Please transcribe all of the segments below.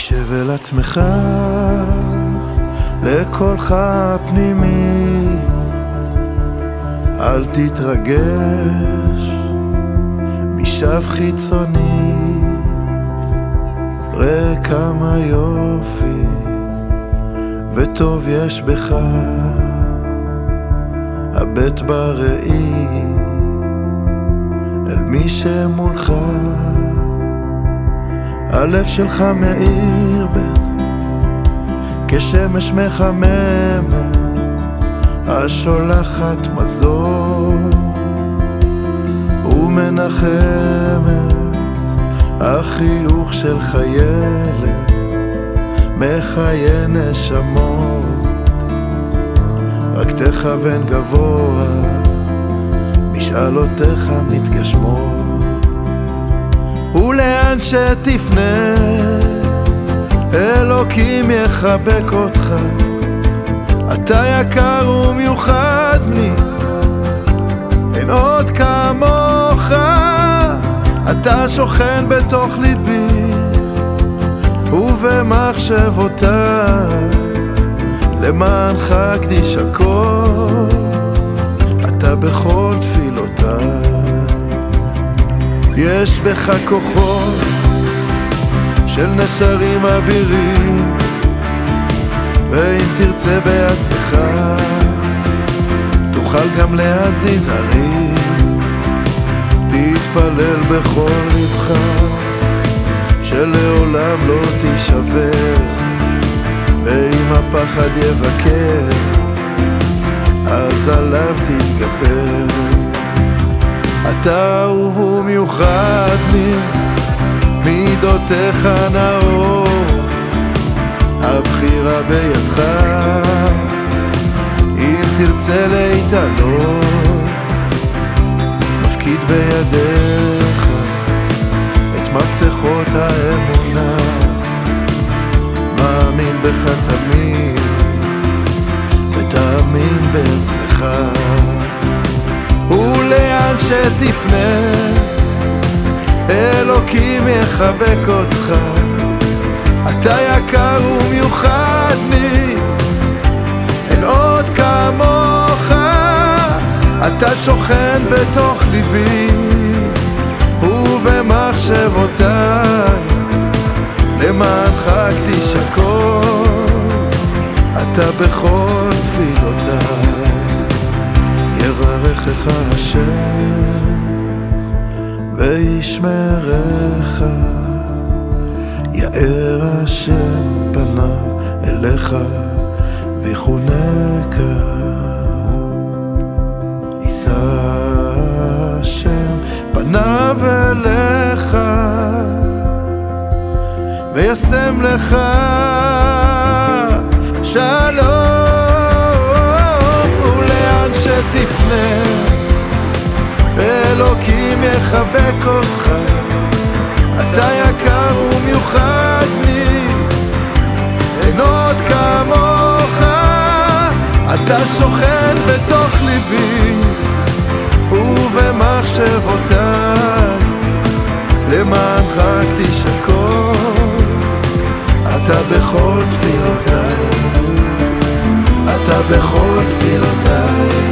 הקשב אל עצמך, לקולך הפנימי, אל תתרגש משב חיצוני, ראה כמה יופי וטוב יש בך, הבט בראי אל מי שמולך. הלב שלך מאיר בן כשמש מחממת השולחת מזור. ומנחמת החיוך של חיילת מחיי נשמות. רק תכוון גבוה משאלותיך מתגשמות ולאן שתפנה, אלוקים יחבק אותך. אתה יקר ומיוחד לי, אין עוד כמוך. אתה שוכן בתוך ליבי, ובמחשבותיי, למענך אקדיש הכל, אתה בכל תפילותיי. יש בך כוחות של נשרים אבירים. ואם תרצה בעצמך תוכל גם להזיז הרים תתפלל בכל לבך שלעולם לא תישבר. ואם הפחד יבקר אז עליו תתגבר. אתה אהוב ומיוחד לי, מידותיך נאור, הבחירה בידך, אם תרצה להתעלות, מפקיד בידיך את מפתחות האמונה, מאמין בך תמיד, ותאמין בעצמך. ולאן שתפנה, אלוקים יחבק אותך. אתה יקר ומיוחד לי, אין עוד כמוך. אתה שוכן בתוך ליבי ובמחשבותיי, למענך אקדיש הכל, אתה בכל וישמרך, יאר השם פניו אליך ויחונקה. יישא השם פניו אליך וישם לך שלום תפנה, אלוקים יחבק אותך, אתה יקר ומיוחד לי, אין עוד כמוך, אתה שוכן בתוך ליבי ובמחשבותיי, למענך הכל, אתה בכל תפילותיי, אתה בכל תפילותיי.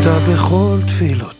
אתה בכל תפילות